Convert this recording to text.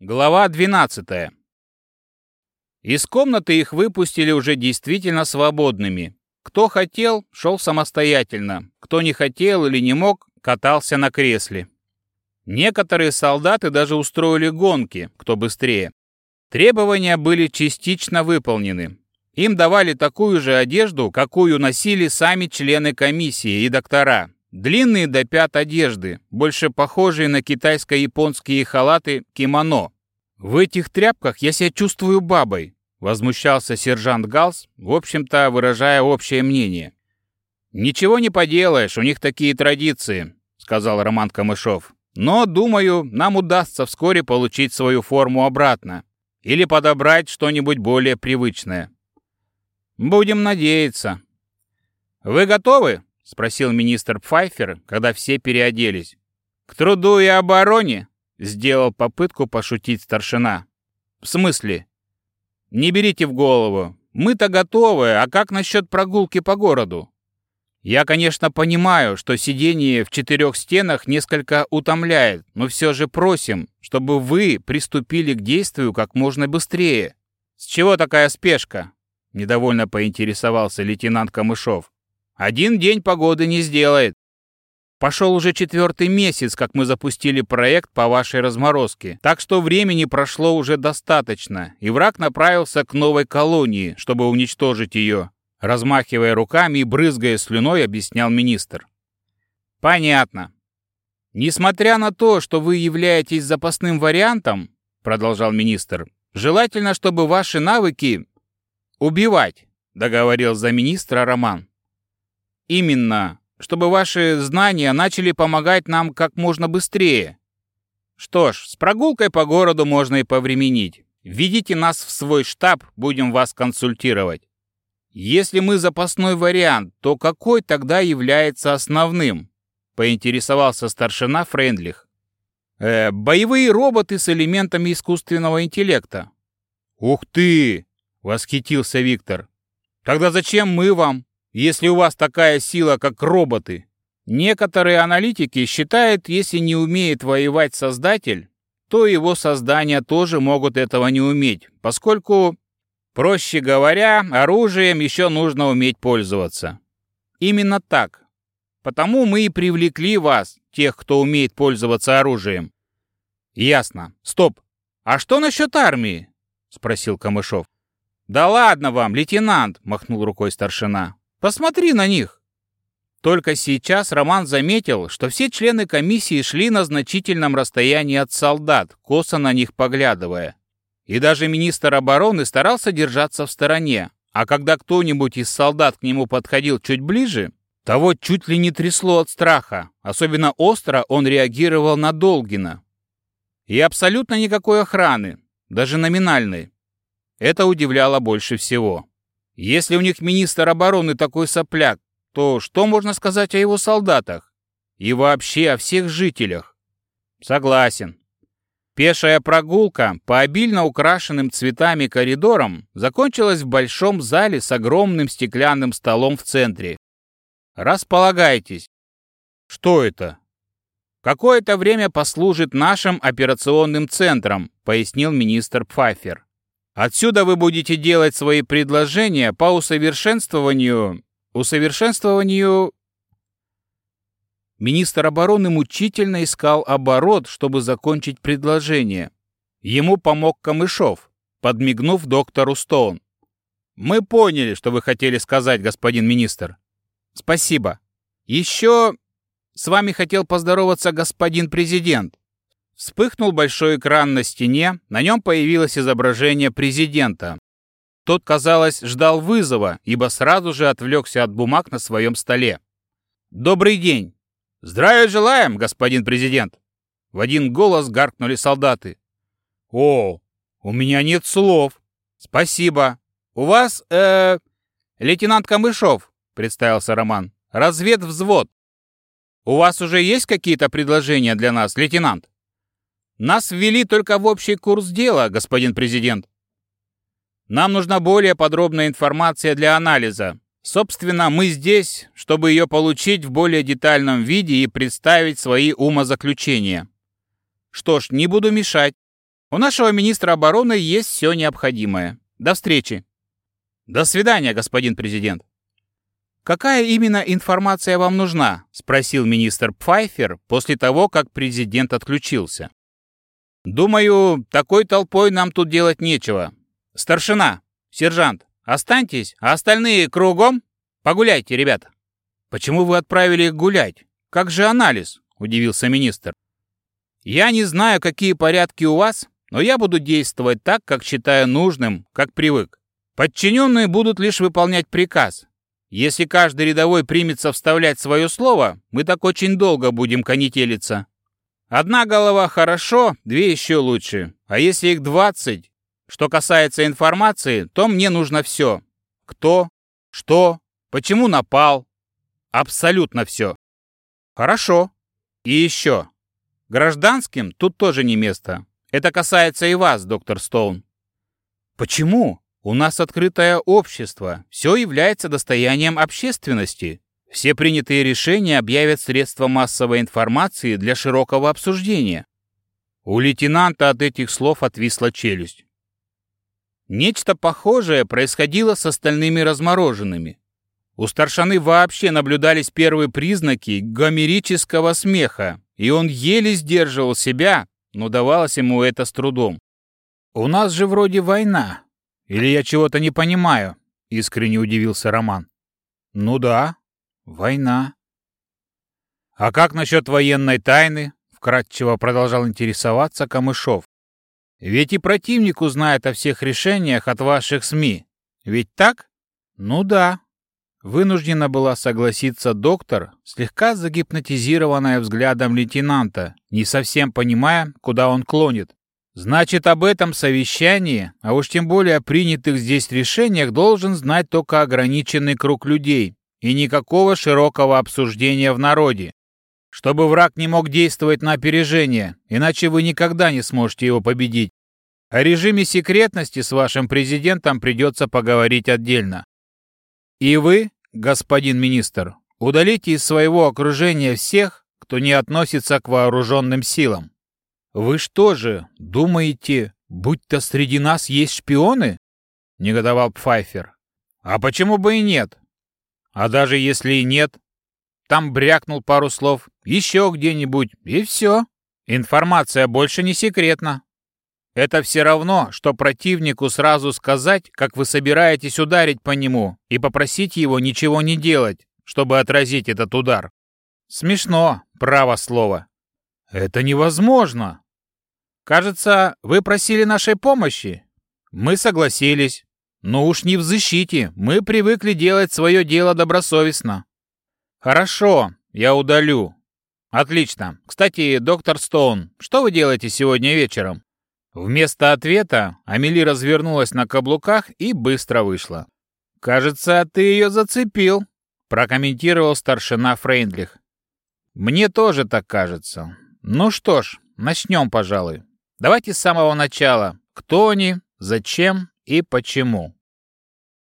Глава 12. Из комнаты их выпустили уже действительно свободными. Кто хотел, шел самостоятельно. Кто не хотел или не мог, катался на кресле. Некоторые солдаты даже устроили гонки, кто быстрее. Требования были частично выполнены. Им давали такую же одежду, какую носили сами члены комиссии и доктора. Длинные до пят одежды, больше похожие на китайско-японские халаты кимоно. «В этих тряпках я себя чувствую бабой», — возмущался сержант Галс, в общем-то выражая общее мнение. «Ничего не поделаешь, у них такие традиции», — сказал Роман Камышов. «Но, думаю, нам удастся вскоре получить свою форму обратно или подобрать что-нибудь более привычное». «Будем надеяться». «Вы готовы?» — спросил министр Пфайфер, когда все переоделись. «К труду и обороне?» — сделал попытку пошутить старшина. «В смысле?» «Не берите в голову. Мы-то готовы, а как насчет прогулки по городу?» «Я, конечно, понимаю, что сидение в четырех стенах несколько утомляет, но все же просим, чтобы вы приступили к действию как можно быстрее». «С чего такая спешка?» — недовольно поинтересовался лейтенант Камышов. Один день погоды не сделает. Пошел уже четвертый месяц, как мы запустили проект по вашей разморозке, так что времени прошло уже достаточно, и враг направился к новой колонии, чтобы уничтожить ее. Размахивая руками и брызгая слюной, объяснял министр. Понятно. Несмотря на то, что вы являетесь запасным вариантом, продолжал министр, желательно, чтобы ваши навыки убивать, договорил за министра Роман. Именно, чтобы ваши знания начали помогать нам как можно быстрее. Что ж, с прогулкой по городу можно и повременить. Введите нас в свой штаб, будем вас консультировать. Если мы запасной вариант, то какой тогда является основным? Поинтересовался старшина Френдлих. Э, боевые роботы с элементами искусственного интеллекта. Ух ты! Восхитился Виктор. Тогда зачем мы вам? Если у вас такая сила, как роботы. Некоторые аналитики считают, если не умеет воевать Создатель, то его создания тоже могут этого не уметь, поскольку, проще говоря, оружием еще нужно уметь пользоваться. Именно так. Потому мы и привлекли вас, тех, кто умеет пользоваться оружием. Ясно. Стоп. А что насчет армии? Спросил Камышов. Да ладно вам, лейтенант, махнул рукой старшина. Посмотри на них!» Только сейчас Роман заметил, что все члены комиссии шли на значительном расстоянии от солдат, косо на них поглядывая. И даже министр обороны старался держаться в стороне, а когда кто-нибудь из солдат к нему подходил чуть ближе, того чуть ли не трясло от страха. Особенно остро он реагировал на Долгина. И абсолютно никакой охраны, даже номинальной. Это удивляло больше всего. Если у них министр обороны такой сопляк, то что можно сказать о его солдатах? И вообще о всех жителях? Согласен. Пешая прогулка по обильно украшенным цветами коридорам закончилась в большом зале с огромным стеклянным столом в центре. Располагайтесь. Что это? Какое-то время послужит нашим операционным центром, пояснил министр Пфайфер. Отсюда вы будете делать свои предложения по усовершенствованию... Усовершенствованию... Министр обороны мучительно искал оборот, чтобы закончить предложение. Ему помог Камышов, подмигнув доктору Стоун. «Мы поняли, что вы хотели сказать, господин министр». «Спасибо. Еще с вами хотел поздороваться господин президент. Вспыхнул большой экран на стене, на нем появилось изображение президента. Тот, казалось, ждал вызова, ибо сразу же отвлекся от бумаг на своем столе. «Добрый день!» «Здравия желаем, господин президент!» В один голос гаркнули солдаты. «О, у меня нет слов!» «Спасибо! У вас, э, лейтенант Камышов», — представился Роман. «Разведвзвод. У вас уже есть какие-то предложения для нас, лейтенант?» Нас ввели только в общий курс дела, господин президент. Нам нужна более подробная информация для анализа. Собственно, мы здесь, чтобы ее получить в более детальном виде и представить свои умозаключения. Что ж, не буду мешать. У нашего министра обороны есть все необходимое. До встречи. До свидания, господин президент. «Какая именно информация вам нужна?» — спросил министр Пфайфер после того, как президент отключился. «Думаю, такой толпой нам тут делать нечего. Старшина, сержант, останьтесь, а остальные кругом? Погуляйте, ребята». «Почему вы отправили их гулять? Как же анализ?» — удивился министр. «Я не знаю, какие порядки у вас, но я буду действовать так, как считаю нужным, как привык. Подчиненные будут лишь выполнять приказ. Если каждый рядовой примется вставлять свое слово, мы так очень долго будем конетелиться. Одна голова хорошо, две еще лучше. А если их двадцать? Что касается информации, то мне нужно все. Кто, что, почему напал. Абсолютно все. Хорошо. И еще. Гражданским тут тоже не место. Это касается и вас, доктор Стоун. Почему? У нас открытое общество, все является достоянием общественности. Все принятые решения объявят средства массовой информации для широкого обсуждения. У лейтенанта от этих слов отвисла челюсть. Нечто похожее происходило с остальными размороженными. У старшины вообще наблюдались первые признаки гомерического смеха, и он еле сдерживал себя, но давалось ему это с трудом. «У нас же вроде война», или я чего-то не понимаю?» — искренне удивился Роман. «Ну да, война». «А как насчет военной тайны?» — вкратчиво продолжал интересоваться Камышов. «Ведь и противник узнает о всех решениях от ваших СМИ. Ведь так?» «Ну да». Вынуждена была согласиться доктор, слегка загипнотизированная взглядом лейтенанта, не совсем понимая, куда он клонит. Значит, об этом совещании, а уж тем более о принятых здесь решениях, должен знать только ограниченный круг людей и никакого широкого обсуждения в народе. Чтобы враг не мог действовать на опережение, иначе вы никогда не сможете его победить. О режиме секретности с вашим президентом придется поговорить отдельно. И вы, господин министр, удалите из своего окружения всех, кто не относится к вооруженным силам. «Вы что же, думаете, будь-то среди нас есть шпионы?» — негодовал Пфайфер. «А почему бы и нет? А даже если и нет, там брякнул пару слов, еще где-нибудь, и все. Информация больше не секретна. Это все равно, что противнику сразу сказать, как вы собираетесь ударить по нему, и попросить его ничего не делать, чтобы отразить этот удар. Смешно, право слово. Это невозможно, Кажется, вы просили нашей помощи. Мы согласились. Но уж не в защите. Мы привыкли делать свое дело добросовестно. Хорошо, я удалю. Отлично. Кстати, доктор Стоун, что вы делаете сегодня вечером? Вместо ответа Амели развернулась на каблуках и быстро вышла. «Кажется, ты ее зацепил», — прокомментировал старшина Фрейндлих. «Мне тоже так кажется. Ну что ж, начнем, пожалуй. Давайте с самого начала. Кто они, зачем и почему.